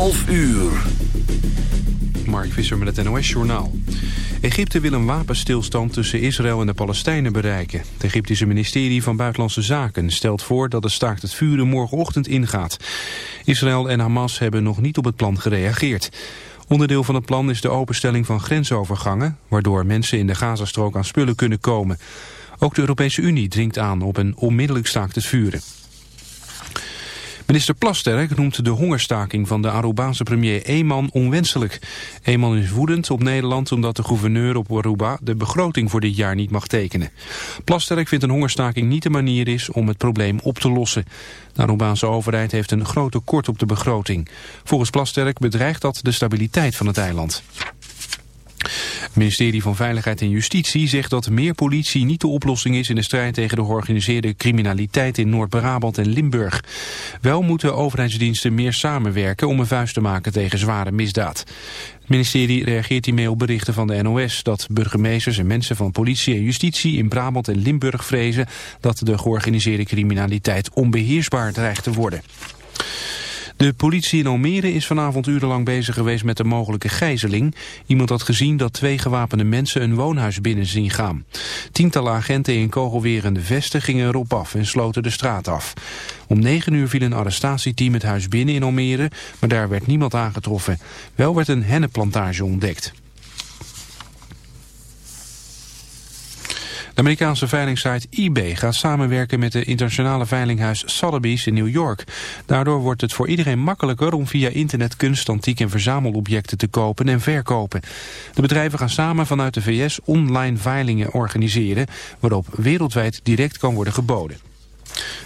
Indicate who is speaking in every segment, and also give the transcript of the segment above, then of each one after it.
Speaker 1: 11 uur.
Speaker 2: Mark Visser met het NOS-journaal. Egypte wil een wapenstilstand tussen Israël en de Palestijnen bereiken. Het Egyptische ministerie van Buitenlandse Zaken stelt voor dat het staakt het vuren morgenochtend ingaat. Israël en Hamas hebben nog niet op het plan gereageerd. Onderdeel van het plan is de openstelling van grensovergangen... waardoor mensen in de Gazastrook aan spullen kunnen komen. Ook de Europese Unie dringt aan op een onmiddellijk staakt het vuren. Minister Plasterk noemt de hongerstaking van de Arubaanse premier Eeman onwenselijk. Eeman is woedend op Nederland omdat de gouverneur op Aruba de begroting voor dit jaar niet mag tekenen. Plasterk vindt een hongerstaking niet de manier is om het probleem op te lossen. De Arubaanse overheid heeft een groot tekort op de begroting. Volgens Plasterk bedreigt dat de stabiliteit van het eiland. Het ministerie van Veiligheid en Justitie zegt dat meer politie niet de oplossing is in de strijd tegen de georganiseerde criminaliteit in Noord-Brabant en Limburg. Wel moeten overheidsdiensten meer samenwerken om een vuist te maken tegen zware misdaad. Het ministerie reageert hiermee op berichten van de NOS dat burgemeesters en mensen van politie en justitie in Brabant en Limburg vrezen dat de georganiseerde criminaliteit onbeheersbaar dreigt te worden. De politie in Almere is vanavond urenlang bezig geweest met de mogelijke gijzeling. Iemand had gezien dat twee gewapende mensen een woonhuis binnen zien gaan. Tientallen agenten in kogelwerende vesten gingen erop af en sloten de straat af. Om negen uur viel een arrestatieteam het huis binnen in Almere, maar daar werd niemand aangetroffen. Wel werd een hennenplantage ontdekt. De Amerikaanse veilingsite eBay gaat samenwerken met de internationale veilinghuis Sotheby's in New York. Daardoor wordt het voor iedereen makkelijker om via internet kunst, antiek en verzamelobjecten te kopen en verkopen. De bedrijven gaan samen vanuit de VS online veilingen organiseren, waarop wereldwijd direct kan worden geboden.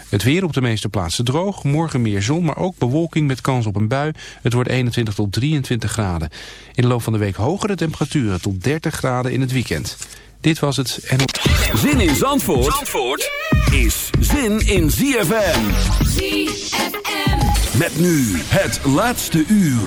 Speaker 2: Het weer op de meeste plaatsen droog, morgen meer zon, maar ook bewolking met kans op een bui. Het wordt 21 tot 23 graden. In de loop van de week hogere temperaturen tot 30 graden in het weekend. Dit was het. En...
Speaker 1: Zin in Zandvoort, Zandvoort is zin in ZFM.
Speaker 3: ZFM.
Speaker 1: Met nu het laatste uur.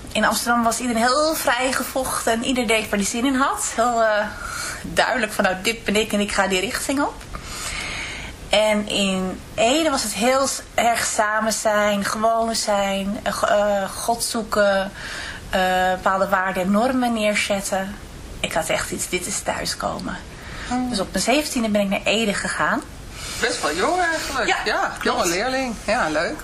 Speaker 4: In Amsterdam was iedereen heel vrijgevochten en ieder deed waar hij zin in had. Heel eh, duidelijk van nou dit ben ik en ik ga die richting op. En in Ede was het heel erg samen zijn, gewoon zijn, eh, eh, God zoeken, bepaalde waarden en normen neerzetten. Ik had echt iets, dit is thuiskomen. Dus op mijn zeventiende ben ik naar Ede gegaan.
Speaker 5: Best wel jong eigenlijk.
Speaker 4: Ja,
Speaker 5: ja jonge leerling. Ja, leuk.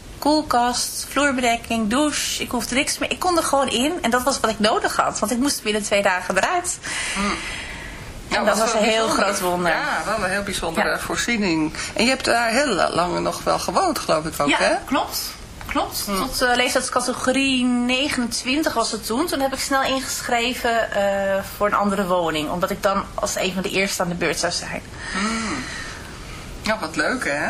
Speaker 4: koelkast, vloerbedekking, douche. Ik hoefde niks meer. Ik kon er gewoon in en dat was wat ik nodig had, want ik moest binnen twee dagen eruit. En dat was een heel groot wonder.
Speaker 5: Ja, wel een heel bijzondere
Speaker 4: Ja.
Speaker 5: voorziening. En je hebt daar heel lang nog wel gewoond, geloof ik ook,
Speaker 4: ja,
Speaker 5: hè?
Speaker 4: klopt. Klopt. Tot eh, leeftijdscategorie 29 was het toen. Toen heb ik snel ingeschreven eh, voor een andere woning. Omdat ik dan als een van de eerste aan de beurt zou zijn.
Speaker 5: Ja, wat leuk, hè?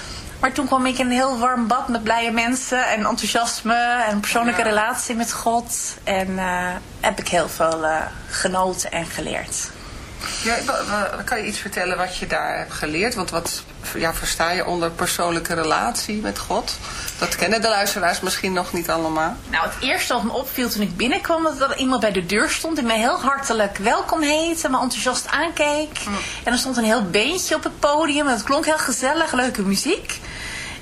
Speaker 4: Maar toen kwam ik in een heel warm bad met blije mensen en enthousiasme en persoonlijke
Speaker 5: Ja.
Speaker 4: relatie met God. En eh, heb ik heel veel eh, genoten en geleerd.
Speaker 5: Ja, kan je iets vertellen wat je daar hebt geleerd? Want wat ja, versta je onder persoonlijke relatie met God? Dat kennen de luisteraars misschien nog niet allemaal.
Speaker 4: Nou, het eerste wat me opviel toen ik binnenkwam, was dat er iemand bij de deur stond die mij heel hartelijk welkom heette, me enthousiast aankeek. En er stond een heel beentje op het podium en het klonk heel gezellig, leuke muziek.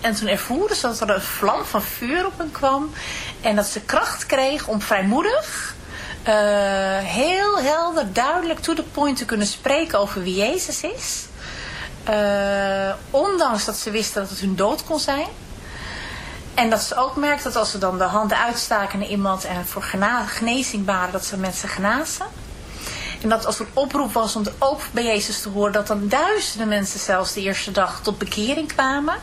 Speaker 4: En toen ervoeren ze dat er een vlam van vuur op hen kwam. En dat ze kracht kreeg om vrijmoedig, uh, heel helder, duidelijk, to the point te kunnen spreken over wie Jezus is. Uh, ondanks dat ze wisten dat het hun dood kon zijn. En dat ze ook merkte dat als ze dan de handen uitstaken naar iemand en voor genezing waren, dat ze mensen genazen. En dat als er een oproep was om ook bij Jezus te horen, dat dan duizenden mensen zelfs de eerste dag tot bekering kwamen.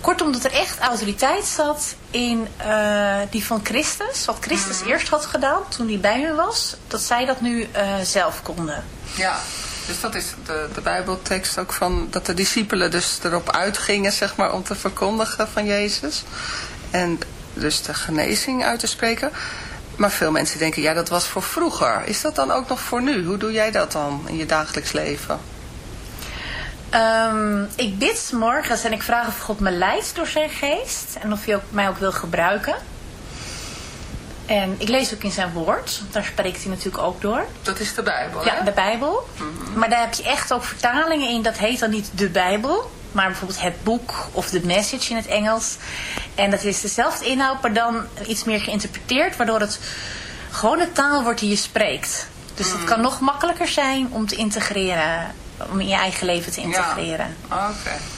Speaker 4: Kortom, dat er echt autoriteit zat in uh, die van Christus. Wat Christus mhm. eerst had gedaan toen hij bij hen was. Dat zij dat nu uh, zelf konden.
Speaker 3: Ja, dus dat is de, de bijbeltekst ook van dat de discipelen dus erop uitgingen zeg maar om te verkondigen van Jezus. En dus de genezing uit te spreken. Maar veel mensen denken, ja dat was voor vroeger. Is dat dan ook nog voor nu? Hoe doe jij dat dan in je dagelijks leven?
Speaker 4: Um, ik bid morgens en ik vraag of God me leidt door zijn geest. En of hij ook, mij ook wil gebruiken. En ik lees ook in zijn woord. Daar spreekt hij natuurlijk ook door.
Speaker 3: Dat is de Bijbel,
Speaker 4: Ja, de Bijbel. Mhm. Maar daar heb je echt ook vertalingen in. Dat heet dan niet de Bijbel. Maar bijvoorbeeld het boek of de message in het Engels. En dat is dezelfde inhoud, maar dan iets meer geïnterpreteerd. Waardoor het gewoon de taal wordt die je spreekt. Dus het mhm. kan nog makkelijker zijn om te integreren om in je eigen leven te integreren.
Speaker 3: Ja. Oké.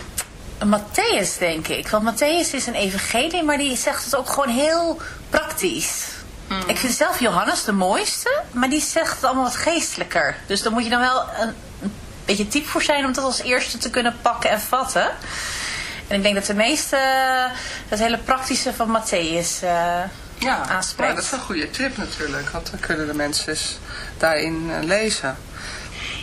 Speaker 4: Matthäus, denk ik. Want Matthäus is een evangelie, maar die zegt het ook gewoon heel praktisch. Hmm. Ik vind zelf Johannes de mooiste, maar die zegt het allemaal wat geestelijker. Dus daar moet je dan wel een, een beetje type voor zijn om dat als eerste te kunnen pakken en vatten. En ik denk dat de meeste het hele praktische van Matthäus uh, ja, aanspreekt.
Speaker 5: Ja, dat is een goede tip natuurlijk, want dan kunnen de mensen daarin uh, lezen.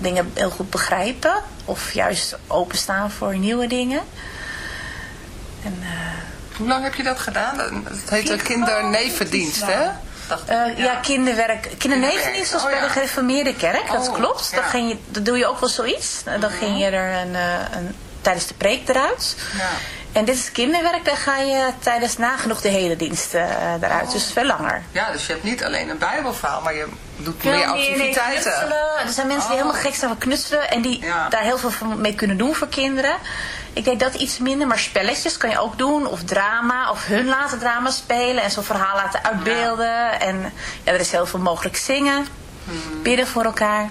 Speaker 4: dingen heel goed begrijpen. Of juist openstaan voor nieuwe dingen.
Speaker 5: En, uh, Hoe lang heb je dat gedaan? Het heet een kindernevendienst, hè?
Speaker 4: Uh, ja. ja, kinderwerk. Kindernevendienst was oh, bij ja. de gereformeerde kerk, dat oh, klopt. Ja. Dan, ging je, dan doe je ook wel zoiets. Dan ging je er een, een, tijdens de preek eruit. En dit is kinderwerk, daar ga je tijdens nagenoeg de hele dienst uh, eruit. Oh. Dus veel langer.
Speaker 5: Ja, dus je hebt niet alleen een bijbelverhaal, maar je doet veel meer activiteiten.
Speaker 4: Er zijn mensen die oh. helemaal gek zijn van knutselen en die ja. daar heel veel mee kunnen doen voor kinderen. Ik deed dat iets minder, maar spelletjes kan je ook doen. Of drama, of hun laten drama spelen en zo'n verhaal laten uitbeelden. Ja. En ja, er is heel veel mogelijk zingen, hmm. bidden voor elkaar.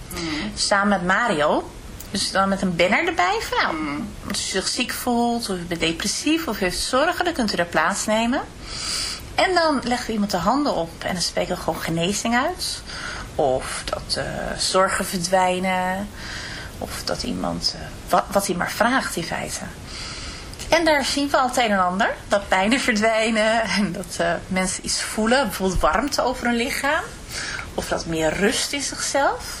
Speaker 4: Samen met Mario. Dus dan met een banner erbij. Van, nou, als u zich ziek voelt, of u bent depressief, of u heeft zorgen, dan kunt u er plaatsnemen. En dan leggen we iemand de handen op en dan spreken we gewoon genezing uit. Of dat eh, zorgen verdwijnen. Of dat iemand, eh, wat, wat hij maar vraagt in feite. En daar zien we al het een en ander. Dat pijnen verdwijnen en dat eh, mensen iets voelen. Bijvoorbeeld warmte over hun lichaam. Of dat meer rust in zichzelf.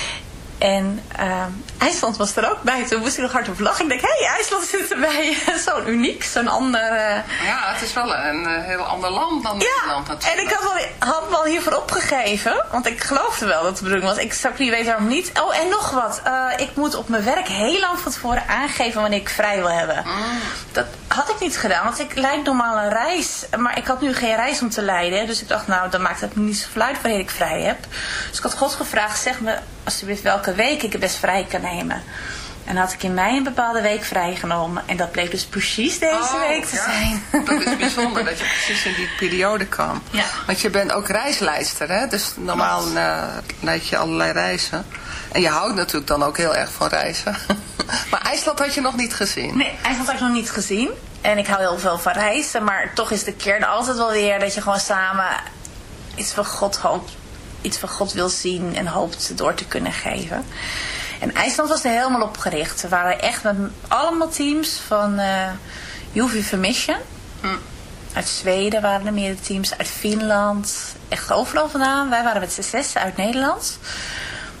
Speaker 4: En uh, IJsland was er ook bij. Toen moest ik nog hard op lachen. Ik denk, hé, hey, IJsland zit erbij. zo'n uniek, zo'n ander...
Speaker 5: Ja, het is wel een uh, heel ander land dan
Speaker 4: ja,
Speaker 5: Nederland natuurlijk.
Speaker 4: en ik had wel, had wel hiervoor opgegeven. Want ik geloofde wel dat de bedoeling was. Ik zou niet weten waarom niet. Oh, en nog wat. Ik moet op mijn werk heel lang van tevoren aangeven wanneer ik vrij wil hebben.
Speaker 5: Mm.
Speaker 4: Dat had ik niet gedaan. Want ik leid normaal een reis. Maar ik had nu geen reis om te leiden. Dus ik dacht, nou, dan maakt het niet zoveel uit wanneer ik vrij heb. Dus ik had God gevraagd, zeg me alsjeblieft welke week ik het best vrij kan nemen. En had ik in mei een bepaalde week vrijgenomen. En dat bleek dus precies deze
Speaker 5: oh,
Speaker 4: week te
Speaker 5: ja.
Speaker 4: zijn.
Speaker 5: Dat is bijzonder dat je precies in die periode kwam.
Speaker 4: Ja.
Speaker 5: Want je bent ook reislijster, hè? Dus normaal uh, leid je allerlei reizen. En je houdt natuurlijk dan ook heel erg van reizen. maar IJsland had je nog niet gezien?
Speaker 4: Nee, IJsland had ik nog niet gezien. En ik hou heel veel van reizen. Maar toch is de kern altijd wel weer dat je gewoon samen iets van God hoopt. Iets van God wil zien en hoopt door te kunnen geven. En IJsland was er helemaal op gericht. We waren echt met allemaal teams van uh, UV Mission.
Speaker 5: Hm.
Speaker 4: Uit Zweden waren er meerdere teams. Uit Finland. Echt overal vandaan. Wij waren met z'n zes uit Nederland.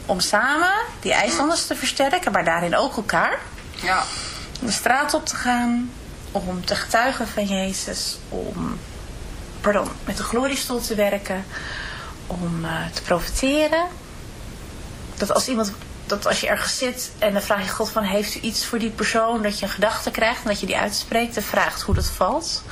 Speaker 4: Om samen die IJslanders te versterken. Maar daarin ook elkaar.
Speaker 5: Ja.
Speaker 4: De straat op te gaan. Om te getuigen van Jezus. Om pardon, met de gloriestoel te werken. Om uh, te profiteren. Dat als iemand dat als je ergens zit en dan vraag je God van heeft u iets voor die persoon, dat je een gedachte krijgt en dat je die uitspreekt en vraagt hoe dat valt.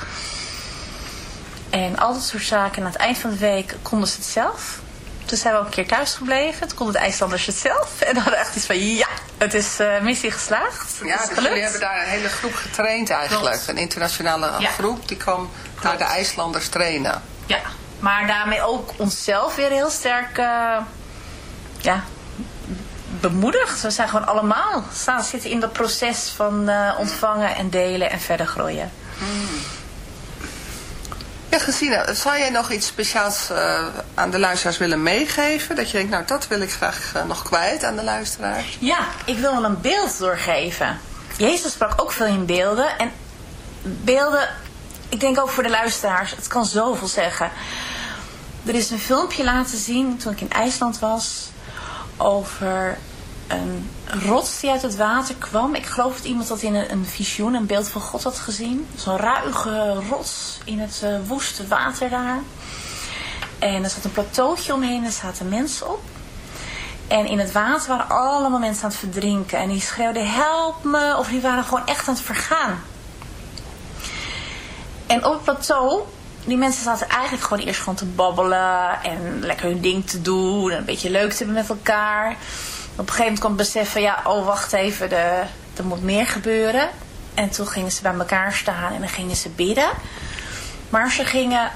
Speaker 4: En al dat soort zaken. En aan het eind van de week konden ze het zelf. Toen zijn we ook een keer thuis gebleven. Toen konden de IJslanders het zelf. En dan hadden echt iets van ja, het is uh, missie geslaagd. Het
Speaker 5: ja, dus
Speaker 4: gelukt.
Speaker 5: jullie hebben daar een hele groep getraind eigenlijk.
Speaker 4: Klopt.
Speaker 5: Een internationale
Speaker 4: Ja.
Speaker 5: groep die kwam daar de IJslanders trainen.
Speaker 4: Ja, maar daarmee ook onszelf weer heel sterk uh, ja, bemoedigd. We zijn gewoon allemaal staan zitten in dat proces van uh, ontvangen en delen en verder groeien.
Speaker 5: Ja, Gesine, zou jij nog iets speciaals uh, aan de luisteraars willen meegeven? Dat je denkt, nou dat wil ik graag uh, nog kwijt aan de luisteraars.
Speaker 4: Ja, ik wil wel een beeld doorgeven. Jezus sprak ook veel in beelden. En beelden, ik denk ook voor de luisteraars, het kan zoveel zeggen. Er is een filmpje laten zien toen ik in IJsland was over een rots die uit het water kwam. Ik geloof dat iemand dat in een, visioen, een beeld van God had gezien. Zo'n ruige rots in het uh, woeste water daar. En er zat een plateautje omheen en er zaten mensen op. En in het water waren allemaal mensen aan het verdrinken. En die schreeuwden help me. Of die waren gewoon echt aan het vergaan. En op het plateau die mensen zaten eigenlijk gewoon eerst gewoon te babbelen en lekker hun ding te doen en een beetje leuk te hebben met elkaar. Op een gegeven moment kwam het beseffen, ja, oh wacht even, de, er moet meer gebeuren. En toen gingen ze bij elkaar staan en dan gingen ze bidden. Maar ze gingen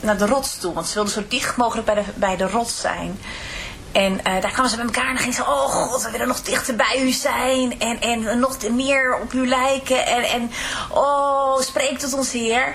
Speaker 4: naar de rots toe, want ze wilden zo dicht mogelijk bij de, bij de rots zijn. En uh, daar kwamen ze bij elkaar en dan gingen ze, oh god, we willen nog dichter bij u zijn. En, en nog meer op u lijken. En, en oh, spreek tot ons Heer.